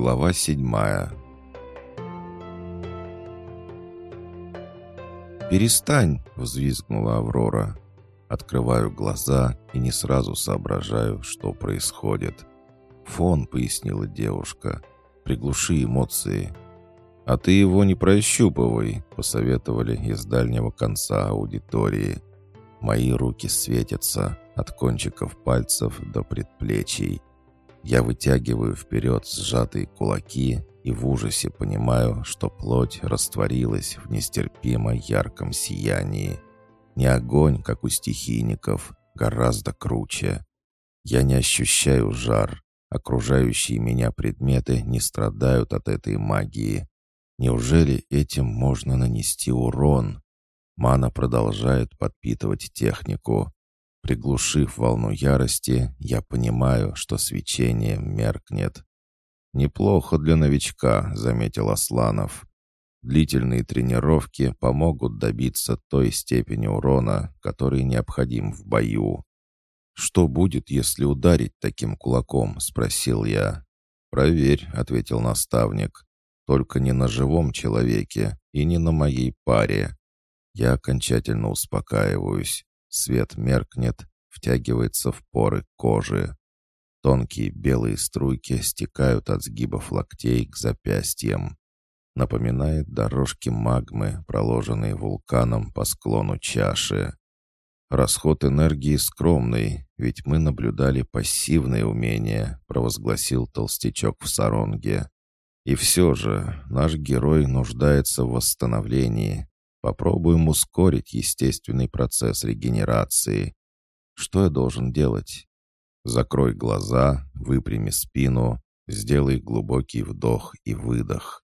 Глава седьмая «Перестань!» — взвизгнула Аврора. Открываю глаза и не сразу соображаю, что происходит. «Фон», — пояснила девушка. «Приглуши эмоции». «А ты его не прощупывай», — посоветовали из дальнего конца аудитории. Мои руки светятся от кончиков пальцев до предплечий. Я вытягиваю вперед сжатые кулаки и в ужасе понимаю, что плоть растворилась в нестерпимо ярком сиянии. Не огонь, как у стихийников, гораздо круче. Я не ощущаю жар. Окружающие меня предметы не страдают от этой магии. Неужели этим можно нанести урон? Мана продолжает подпитывать технику. Приглушив волну ярости, я понимаю, что свечение меркнет. «Неплохо для новичка», — заметил Асланов. «Длительные тренировки помогут добиться той степени урона, который необходим в бою». «Что будет, если ударить таким кулаком?» — спросил я. «Проверь», — ответил наставник. «Только не на живом человеке и не на моей паре». Я окончательно успокаиваюсь. Свет меркнет, втягивается в поры кожи. Тонкие белые струйки стекают от сгибов локтей к запястьям. Напоминает дорожки магмы, проложенные вулканом по склону чаши. «Расход энергии скромный, ведь мы наблюдали пассивное умение», провозгласил толстячок в саронге. «И все же наш герой нуждается в восстановлении. Попробуем ускорить естественный процесс регенерации. Что я должен делать? Закрой глаза, выпрями спину, сделай глубокий вдох и выдох.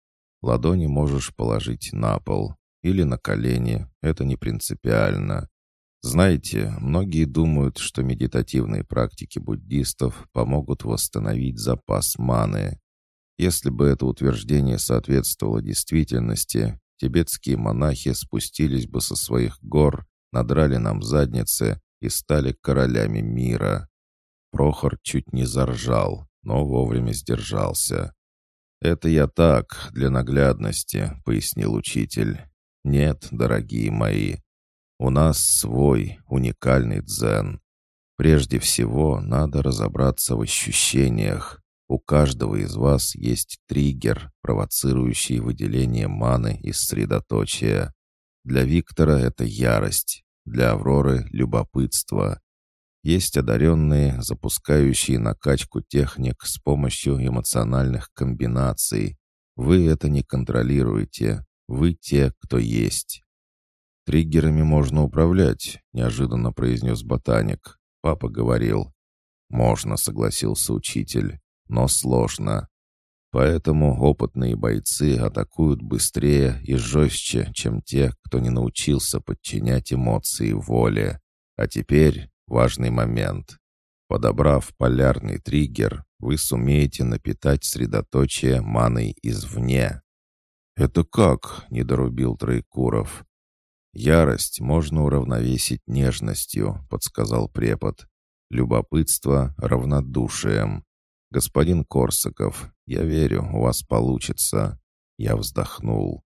Ладони можешь положить на пол или на колени, это не принципиально. Знаете, многие думают, что медитативные практики буддистов помогут восстановить запас маны. Если бы это утверждение соответствовало действительности, тибетские монахи спустились бы со своих гор, надрали нам задницы и стали королями мира. Прохор чуть не заржал, но вовремя сдержался. «Это я так, для наглядности», — пояснил учитель. «Нет, дорогие мои, у нас свой, уникальный дзен. Прежде всего, надо разобраться в ощущениях. У каждого из вас есть триггер, провоцирующий выделение маны из средоточия. Для Виктора это ярость, для Авроры — любопытство, есть одаренные, запускающие накачку техник с помощью эмоциональных комбинаций. Вы это не контролируете. Вы те, кто есть. «Триггерами можно управлять», — неожиданно произнес ботаник. Папа говорил. «Можно», — согласился учитель, — «но сложно. Поэтому опытные бойцы атакуют быстрее и жестче, чем те, кто не научился подчинять эмоции воле. А теперь Важный момент. Подобрав полярный триггер, вы сумеете напитать средоточие маной извне. «Это как?» — недорубил Троекуров. «Ярость можно уравновесить нежностью», — подсказал препод. «Любопытство — равнодушием. Господин Корсаков, я верю, у вас получится». Я вздохнул.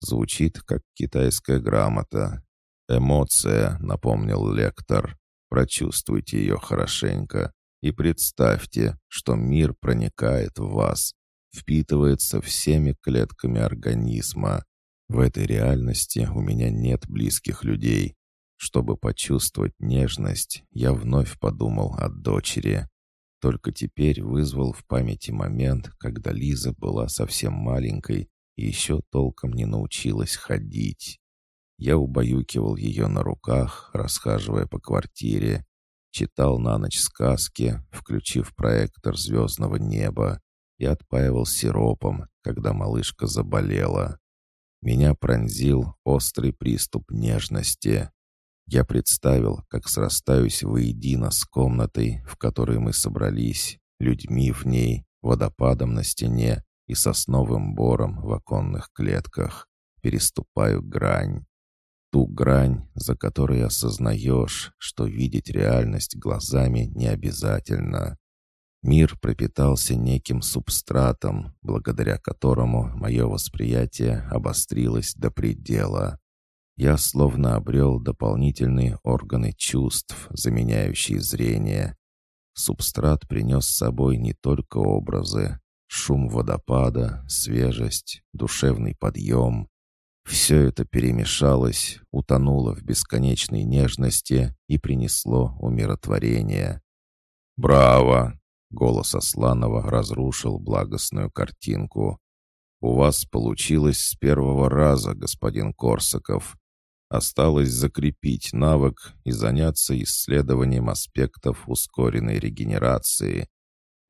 Звучит, как китайская грамота. «Эмоция», — напомнил лектор. Прочувствуйте ее хорошенько и представьте, что мир проникает в вас, впитывается всеми клетками организма. В этой реальности у меня нет близких людей. Чтобы почувствовать нежность, я вновь подумал о дочери. Только теперь вызвал в памяти момент, когда Лиза была совсем маленькой и еще толком не научилась ходить. Я убаюкивал ее на руках, расхаживая по квартире, читал на ночь сказки, включив проектор звездного неба, и отпаивал сиропом, когда малышка заболела. Меня пронзил острый приступ нежности. Я представил, как срастаюсь воедино с комнатой, в которой мы собрались, людьми в ней, водопадом на стене и сосновым бором в оконных клетках. Переступаю грань ту грань, за которой осознаешь, что видеть реальность глазами не обязательно. Мир пропитался неким субстратом, благодаря которому мое восприятие обострилось до предела. Я словно обрел дополнительные органы чувств, заменяющие зрение. Субстрат принес с собой не только образы, шум водопада, свежесть, душевный подъем. Все это перемешалось, утонуло в бесконечной нежности и принесло умиротворение. «Браво!» — голос Асланова разрушил благостную картинку. «У вас получилось с первого раза, господин Корсаков. Осталось закрепить навык и заняться исследованием аспектов ускоренной регенерации.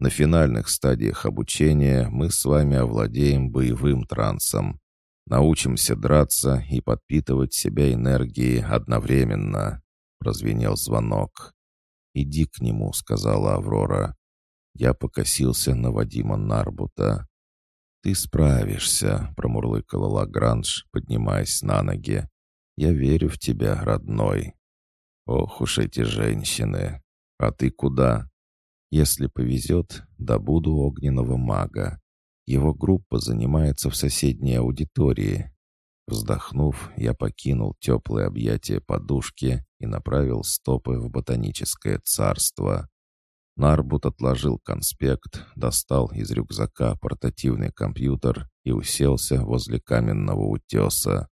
На финальных стадиях обучения мы с вами овладеем боевым трансом. Научимся драться и подпитывать себя энергией одновременно. Прозвенел звонок. «Иди к нему», — сказала Аврора. Я покосился на Вадима Нарбута. «Ты справишься», — промурлыкала Лагранж, поднимаясь на ноги. Я верю в тебя, родной. Ох уж эти женщины. А ты куда? Если повезет, добуду огненного мага. Его группа занимается в соседней аудитории. Вздохнув, я покинул теплое объятие подушки и направил стопы в ботаническое царство. Нарбут отложил конспект, достал из рюкзака портативный компьютер и уселся возле каменного утеса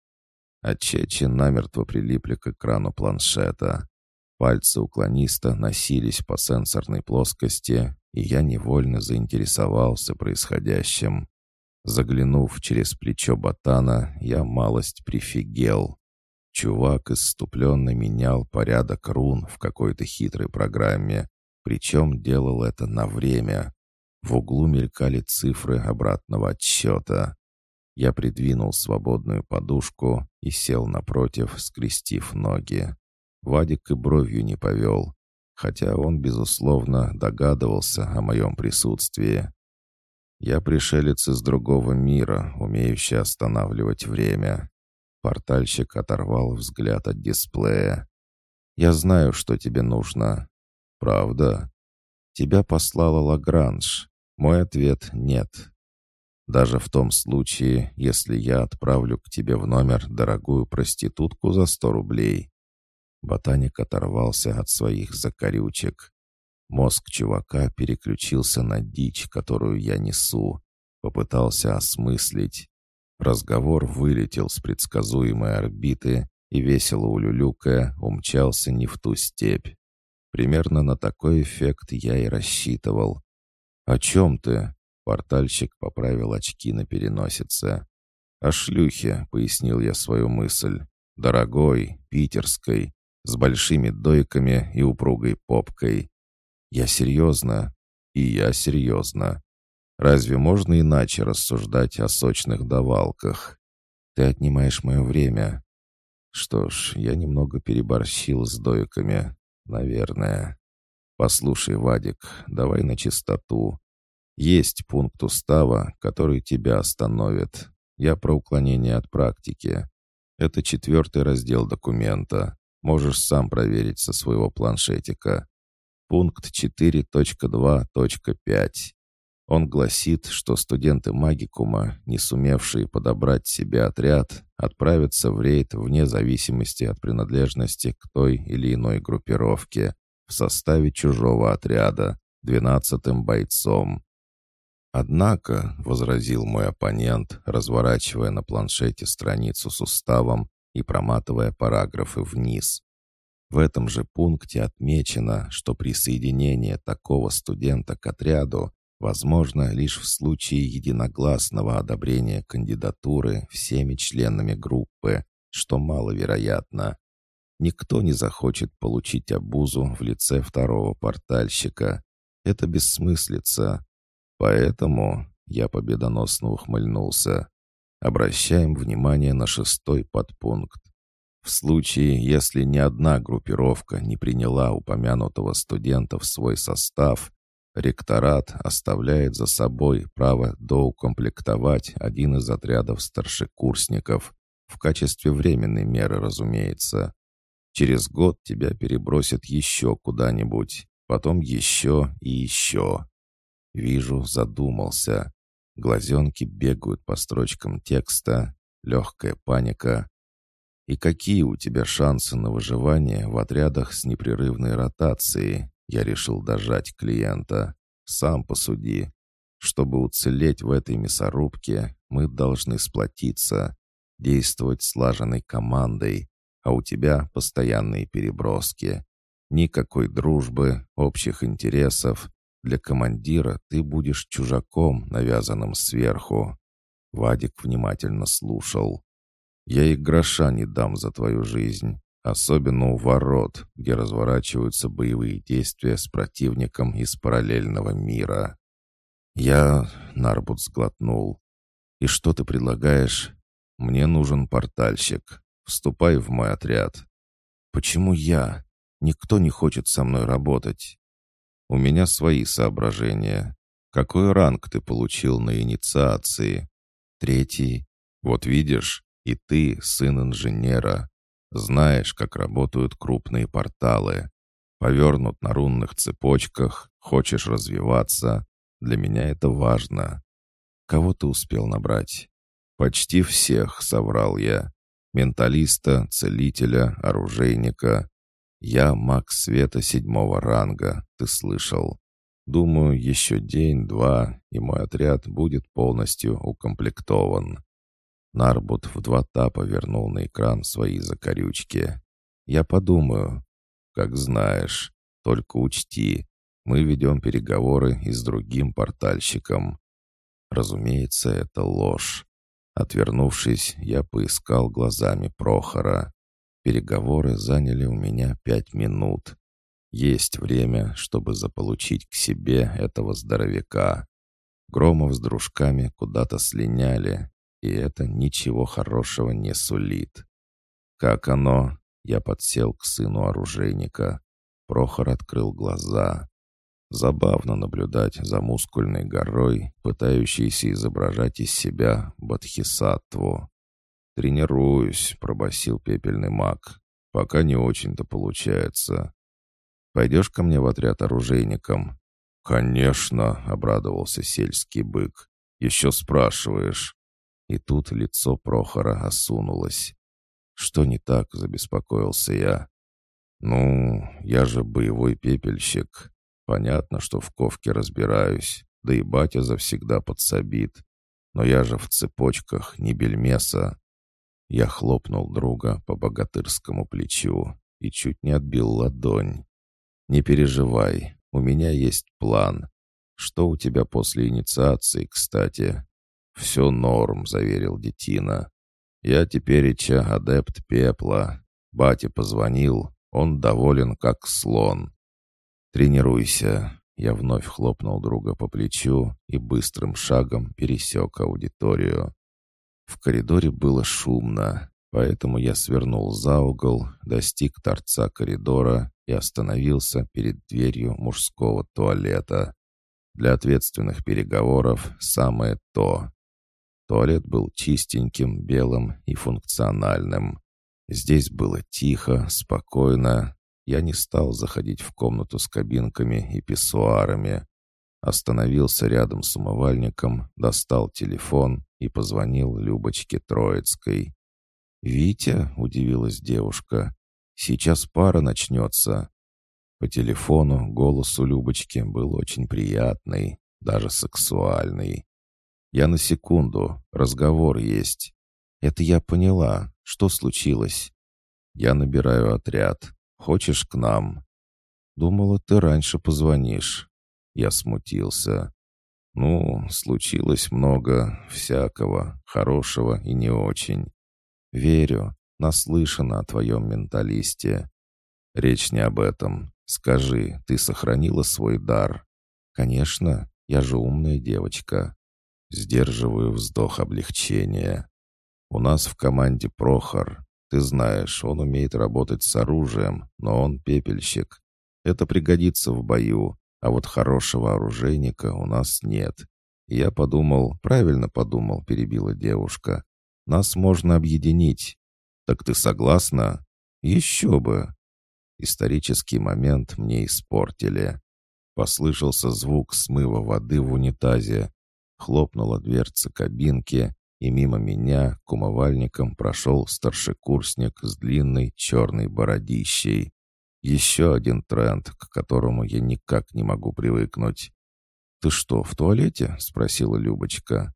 а Чечи намертво прилипли к экрану планшета. Пальцы уклониста носились по сенсорной плоскости, и я невольно заинтересовался происходящим. Заглянув через плечо ботана, я малость прифигел. Чувак исступленно менял порядок рун в какой-то хитрой программе, причем делал это на время. В углу мелькали цифры обратного отсчета. Я придвинул свободную подушку и сел напротив, скрестив ноги. Вадик и бровью не повел, хотя он, безусловно, догадывался о моем присутствии. Я пришелец из другого мира, умеющий останавливать время. Портальщик оторвал взгляд от дисплея. «Я знаю, что тебе нужно». «Правда?» «Тебя послала Лагранж. Мой ответ — нет. Даже в том случае, если я отправлю к тебе в номер дорогую проститутку за сто рублей. Ботаник оторвался от своих закорючек. Мозг чувака переключился на дичь, которую я несу. Попытался осмыслить. Разговор вылетел с предсказуемой орбиты и, весело улюлюкая, умчался не в ту степь. Примерно на такой эффект я и рассчитывал. «О чем ты?» Портальщик поправил очки на переносице. «О шлюхе», — пояснил я свою мысль. «Дорогой, питерской, с большими дойками и упругой попкой. Я серьезно, и я серьезно. Разве можно иначе рассуждать о сочных давалках? Ты отнимаешь мое время. Что ж, я немного переборщил с дойками, наверное. Послушай, Вадик, давай на чистоту. Есть пункт устава, который тебя остановит. Я про уклонение от практики. Это четвертый раздел документа. Можешь сам проверить со своего планшетика. Пункт 4.2.5. Он гласит, что студенты магикума, не сумевшие подобрать себе отряд, отправятся в рейд вне зависимости от принадлежности к той или иной группировке в составе чужого отряда, двенадцатым бойцом. «Однако», — возразил мой оппонент, разворачивая на планшете страницу с уставом и проматывая параграфы вниз. В этом же пункте отмечено, что присоединение такого студента к отряду возможно лишь в случае единогласного одобрения кандидатуры всеми членами группы, что маловероятно. Никто не захочет получить обузу в лице второго портальщика. Это бессмыслица, Поэтому я победоносно ухмыльнулся. Обращаем внимание на шестой подпункт. В случае, если ни одна группировка не приняла упомянутого студента в свой состав, ректорат оставляет за собой право доукомплектовать один из отрядов старшекурсников, в качестве временной меры, разумеется. Через год тебя перебросят еще куда-нибудь, потом еще и еще. Вижу, задумался. Глазенки бегают по строчкам текста, легкая паника. И какие у тебя шансы на выживание в отрядах с непрерывной ротацией? Я решил дожать клиента. Сам посуди. Чтобы уцелеть в этой мясорубке, мы должны сплотиться, действовать слаженной командой, а у тебя постоянные переброски. Никакой дружбы, общих интересов. Для командира ты будешь чужаком, навязанным сверху. Вадик внимательно слушал. «Я и гроша не дам за твою жизнь, особенно у ворот, где разворачиваются боевые действия с противником из параллельного мира». «Я...» — Нарбут сглотнул. «И что ты предлагаешь?» «Мне нужен портальщик. Вступай в мой отряд». «Почему я? Никто не хочет со мной работать». «У меня свои соображения. Какой ранг ты получил на инициации?» «Третий. Вот видишь, и ты сын инженера. Знаешь, как работают крупные порталы. Повернут на рунных цепочках, хочешь развиваться. Для меня это важно. Кого ты успел набрать? Почти всех, соврал я. Менталиста, целителя, оружейника. Я маг света седьмого ранга, ты слышал. Думаю, еще день-два, и мой отряд будет полностью укомплектован. Нарбут в два тапа вернул на экран свои закорючки. «Я подумаю». «Как знаешь. Только учти, мы ведем переговоры и с другим портальщиком». Разумеется, это ложь. Отвернувшись, я поискал глазами Прохора. Переговоры заняли у меня пять минут. Есть время, чтобы заполучить к себе этого здоровяка. Громов с дружками куда-то слиняли, и это ничего хорошего не сулит. «Как оно?» Я подсел к сыну оружейника. Прохор открыл глаза. Забавно наблюдать за мускульной горой, пытающейся изображать из себя бодхисаттву. «Тренируюсь», — пробасил пепельный маг. «Пока не очень-то получается. Пойдешь ко мне в отряд оружейником?» «Конечно», — обрадовался сельский бык. «Еще спрашиваешь». И тут лицо Прохора осунулось. «Что не так?» — забеспокоился я. «Ну, я же боевой пепельщик. Понятно, что в ковке разбираюсь, да и батя завсегда подсобит. Но я же в цепочках, не бельмеса. Я хлопнул друга по богатырскому плечу и чуть не отбил ладонь. «Не переживай, у меня есть план. Что у тебя после инициации, кстати?» «Все норм», — заверил Детина. «Я теперь тепереча адепт пепла. Батя позвонил, он доволен, как слон. «Тренируйся». Я вновь хлопнул друга по плечу и быстрым шагом пересек аудиторию. В коридоре было шумно, поэтому я свернул за угол, достиг торца коридора и остановился перед дверью мужского туалета. Для ответственных переговоров самое то. Туалет был чистеньким, белым и функциональным. Здесь было тихо, спокойно, я не стал заходить в комнату с кабинками и писсуарами. Остановился рядом с умывальником, достал телефон и позвонил Любочке Троицкой. «Витя?» — удивилась девушка. «Сейчас пара начнется». По телефону голос у Любочки был очень приятный, даже сексуальный. «Я на секунду, разговор есть». «Это я поняла. Что случилось?» «Я набираю отряд. Хочешь к нам?» «Думала, ты раньше позвонишь». Я смутился. «Ну, случилось много всякого, хорошего и не очень. Верю, наслышана о твоем менталисте. Речь не об этом. Скажи, ты сохранила свой дар?» «Конечно, я же умная девочка». Сдерживаю вздох облегчения. «У нас в команде Прохор. Ты знаешь, он умеет работать с оружием, но он пепельщик. Это пригодится в бою, а вот хорошего оружейника у нас нет. я подумал, правильно подумал, перебила девушка. Нас можно объединить. Так ты согласна? Еще бы. Исторический момент мне испортили. Послышался звук смыва воды в унитазе. Хлопнула дверца кабинки, и мимо меня к умывальникам прошел старшекурсник с длинной черной бородищей. Еще один тренд, к которому я никак не могу привыкнуть. «Ты что, в туалете?» — спросила Любочка.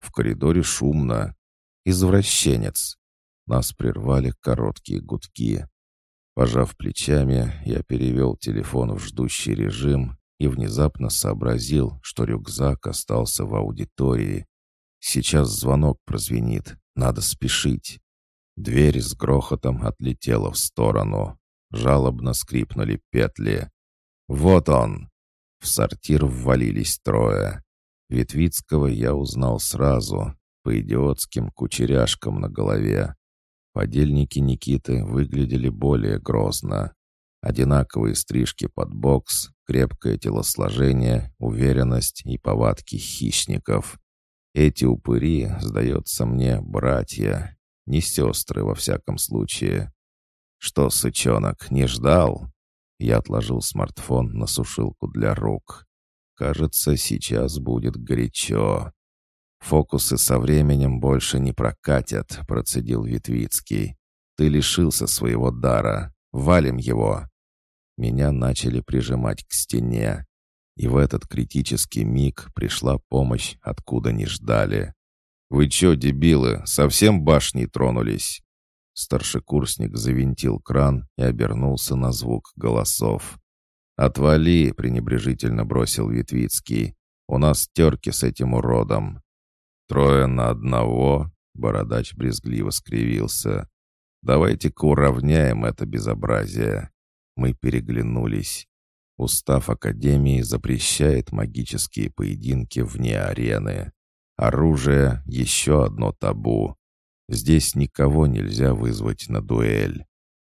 «В коридоре шумно. Извращенец». Нас прервали короткие гудки. Пожав плечами, я перевел телефон в ждущий режим и внезапно сообразил, что рюкзак остался в аудитории. Сейчас звонок прозвенит, надо спешить. Дверь с грохотом отлетела в сторону. Жалобно скрипнули петли. «Вот он!» В сортир ввалились трое. Ветвицкого я узнал сразу, по идиотским кучеряшкам на голове. Подельники Никиты выглядели более грозно. Одинаковые стрижки под бокс, крепкое телосложение, уверенность и повадки хищников. Эти упыри, сдается мне, братья, не сестры во всяком случае. Что, сычонок, не ждал? Я отложил смартфон на сушилку для рук. Кажется, сейчас будет горячо. «Фокусы со временем больше не прокатят», — процедил Витвицкий. «Ты лишился своего дара. Валим его!» Меня начали прижимать к стене. И в этот критический миг пришла помощь, откуда не ждали. «Вы чё, дебилы, совсем башней тронулись?» Старшекурсник завинтил кран и обернулся на звук голосов. «Отвали!» — пренебрежительно бросил Витвицкий. «У нас терки с этим уродом». «Трое на одного?» — бородач брезгливо скривился. «Давайте-ка уравняем это безобразие». Мы переглянулись. Устав Академии запрещает магические поединки вне арены. Оружие — еще одно табу. Здесь никого нельзя вызвать на дуэль.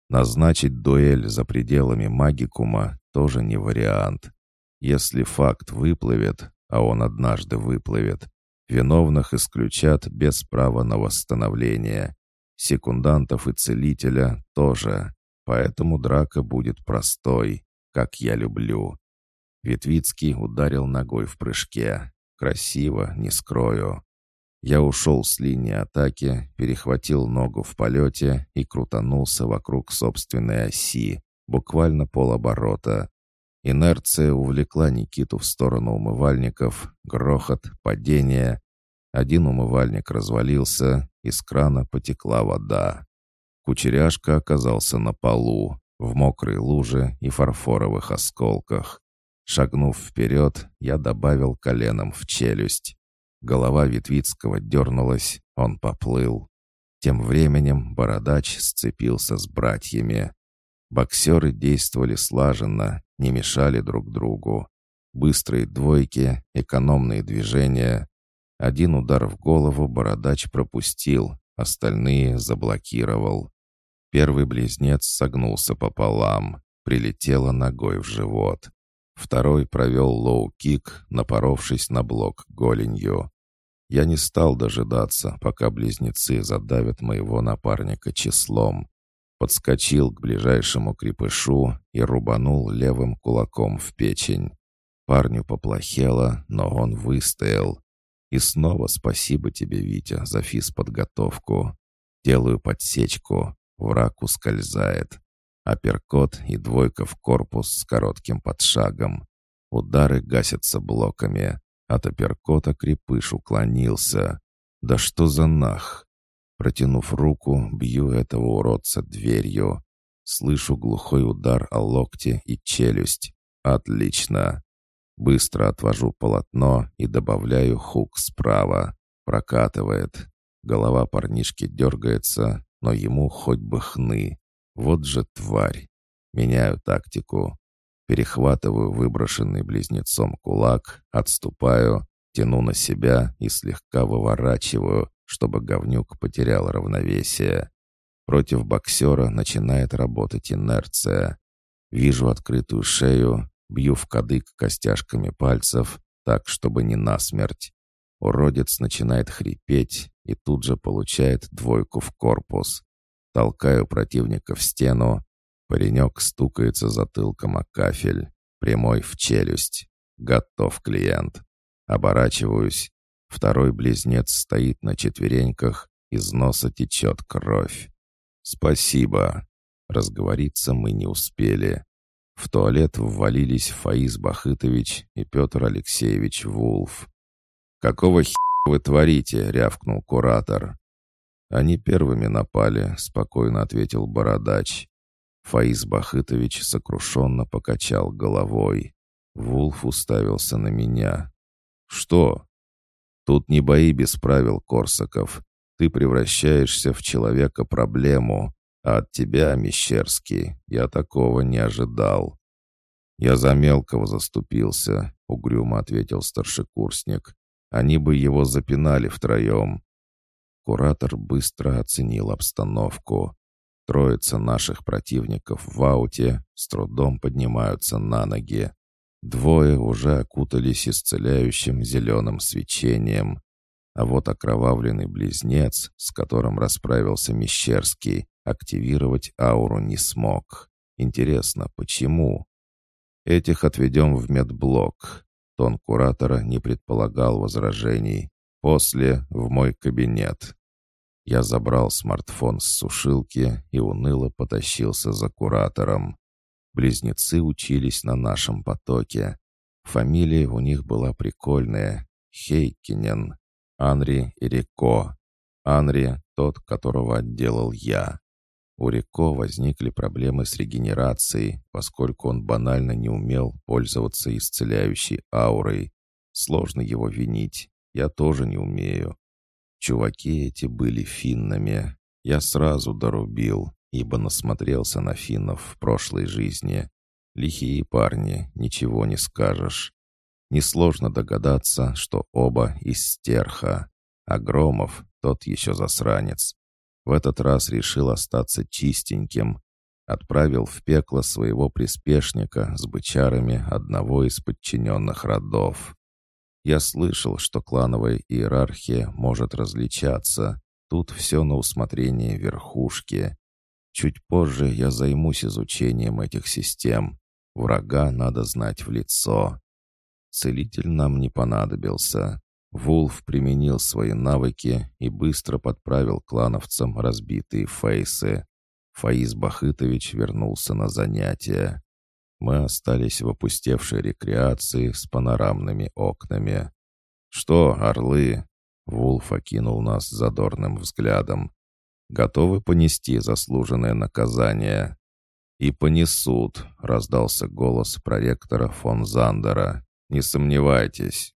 Назначить дуэль за пределами магикума тоже не вариант. Если факт выплывет, а он однажды выплывет, Виновных исключат без права на восстановление. Секундантов и целителя тоже. Поэтому драка будет простой, как я люблю. Ветвицкий ударил ногой в прыжке. Красиво, не скрою. Я ушел с линии атаки, перехватил ногу в полете и крутанулся вокруг собственной оси, буквально полоборота. Инерция увлекла Никиту в сторону умывальников, грохот, падение. Один умывальник развалился, из крана потекла вода. Кучеряшка оказался на полу, в мокрой луже и фарфоровых осколках. Шагнув вперед, я добавил коленом в челюсть. Голова Витвицкого дернулась, он поплыл. Тем временем бородач сцепился с братьями. Боксеры действовали слаженно, не мешали друг другу. Быстрые двойки, экономные движения. Один удар в голову бородач пропустил, остальные заблокировал. Первый близнец согнулся пополам, прилетело ногой в живот. Второй провел лоу-кик, напоровшись на блок голенью. Я не стал дожидаться, пока близнецы задавят моего напарника числом подскочил к ближайшему крепышу и рубанул левым кулаком в печень. Парню поплохело, но он выстоял. И снова спасибо тебе, Витя, за физподготовку. Делаю подсечку, враг ускользает. Апперкот и двойка в корпус с коротким подшагом. Удары гасятся блоками. От апперкота крепыш уклонился. Да что за нах? Протянув руку, бью этого уродца дверью. Слышу глухой удар о локте и челюсть. Отлично. Быстро отвожу полотно и добавляю хук справа. Прокатывает. Голова парнишки дергается, но ему хоть бы хны. Вот же тварь. Меняю тактику. Перехватываю выброшенный близнецом кулак, отступаю, тяну на себя и слегка выворачиваю, чтобы говнюк потерял равновесие. Против боксера начинает работать инерция. Вижу открытую шею, бью в кадык костяшками пальцев, так, чтобы не насмерть. Уродец начинает хрипеть и тут же получает двойку в корпус. Толкаю противника в стену. Паренек стукается затылком о кафель. Прямой в челюсть. Готов клиент. Оборачиваюсь. Второй близнец стоит на четвереньках, из носа течет кровь. «Спасибо». Разговориться мы не успели. В туалет ввалились Фаиз Бахытович и Петр Алексеевич Вулф. «Какого хера вы творите?» — рявкнул куратор. «Они первыми напали», — спокойно ответил Бородач. Фаиз Бахытович сокрушенно покачал головой. Вулф уставился на меня. «Что?» «Тут не бои без правил, Корсаков. Ты превращаешься в человека-проблему, а от тебя, Мещерский, я такого не ожидал». «Я за мелкого заступился», — угрюмо ответил старшекурсник. «Они бы его запинали втроем». Куратор быстро оценил обстановку. Троица наших противников в ауте с трудом поднимаются на ноги. Двое уже окутались исцеляющим зеленым свечением. А вот окровавленный близнец, с которым расправился Мещерский, активировать ауру не смог. Интересно, почему? Этих отведем в медблок. Тон куратора не предполагал возражений. После в мой кабинет. Я забрал смартфон с сушилки и уныло потащился за куратором. Близнецы учились на нашем потоке. Фамилия у них была прикольная — Хейкинен, Анри и Рико. Анри — тот, которого отделал я. У Рико возникли проблемы с регенерацией, поскольку он банально не умел пользоваться исцеляющей аурой. Сложно его винить, я тоже не умею. Чуваки эти были финнами. Я сразу дорубил ибо насмотрелся на финнов в прошлой жизни. Лихие парни, ничего не скажешь. Несложно догадаться, что оба из стерха. А Громов, тот еще засранец. В этот раз решил остаться чистеньким. Отправил в пекло своего приспешника с бычарами одного из подчиненных родов. Я слышал, что клановая иерархия может различаться. Тут все на усмотрение верхушки. Чуть позже я займусь изучением этих систем. Врага надо знать в лицо. Целитель нам не понадобился. Вулф применил свои навыки и быстро подправил клановцам разбитые фейсы. Фаиз Бахытович вернулся на занятия. Мы остались в опустевшей рекреации с панорамными окнами. «Что, орлы?» Вулф окинул нас задорным взглядом готовы понести заслуженное наказание. «И понесут», — раздался голос проректора фон Зандера. «Не сомневайтесь».